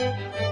thank you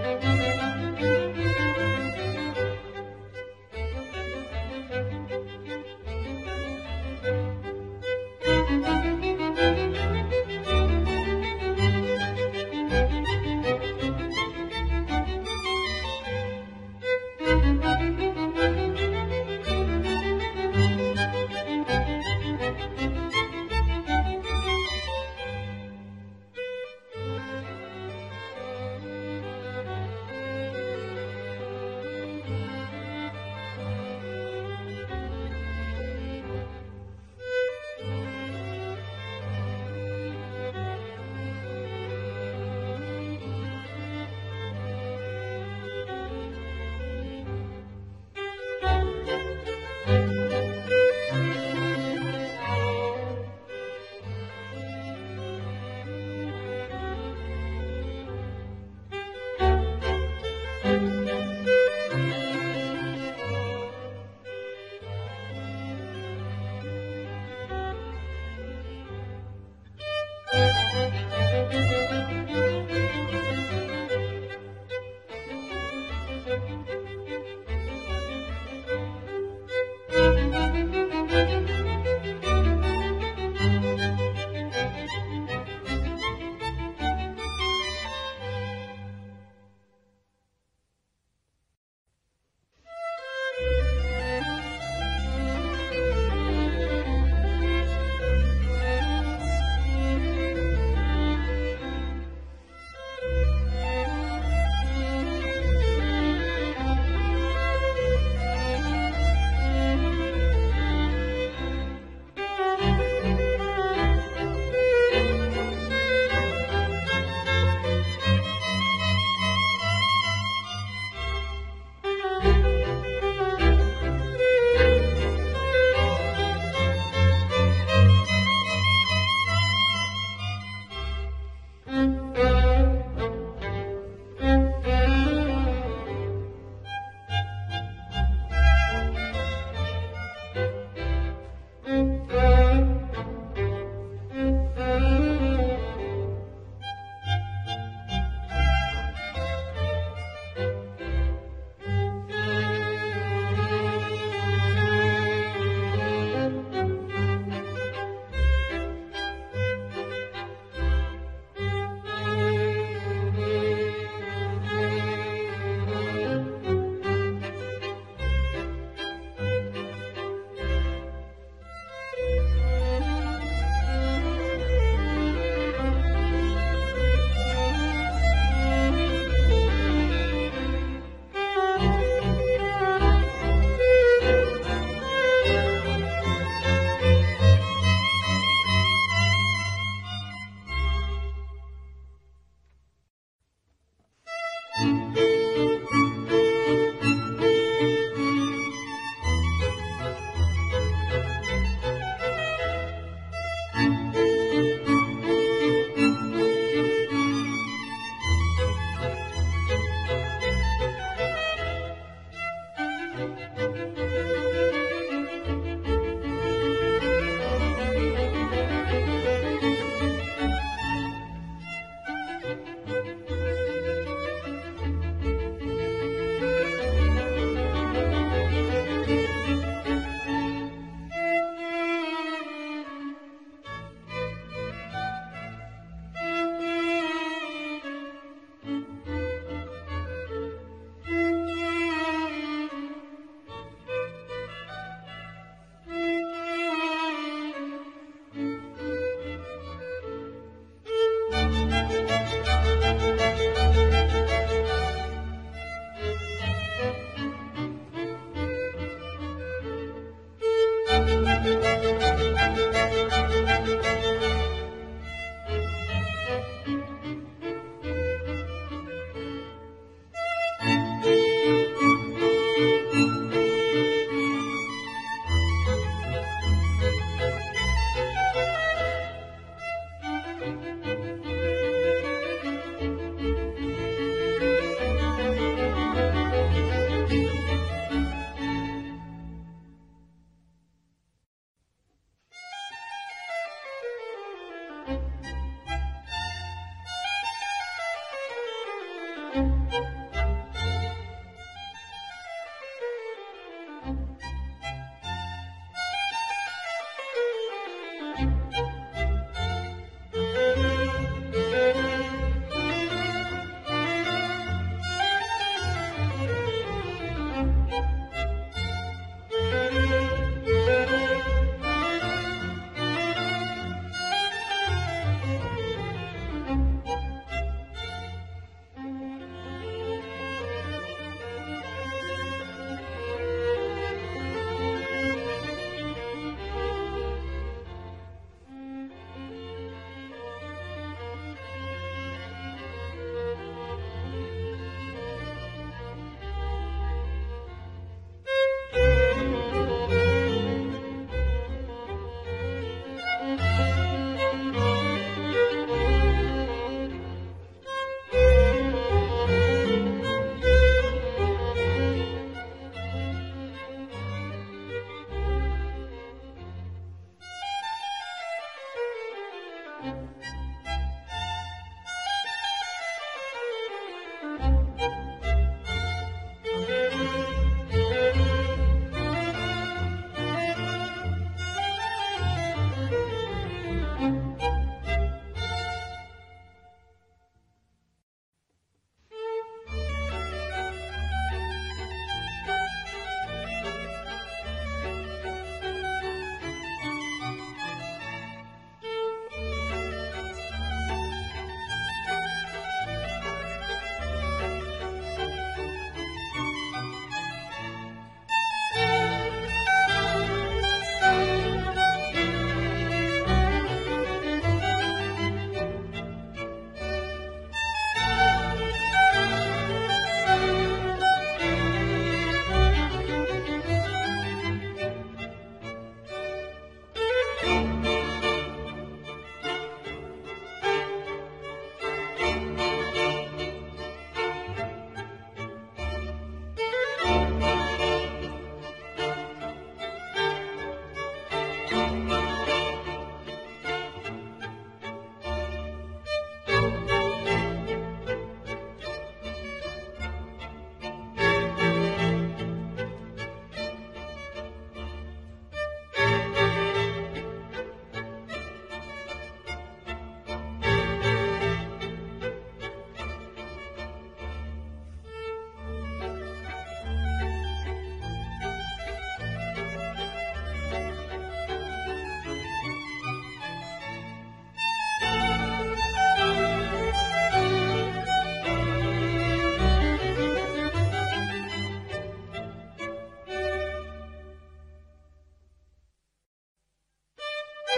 Thank you.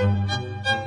Música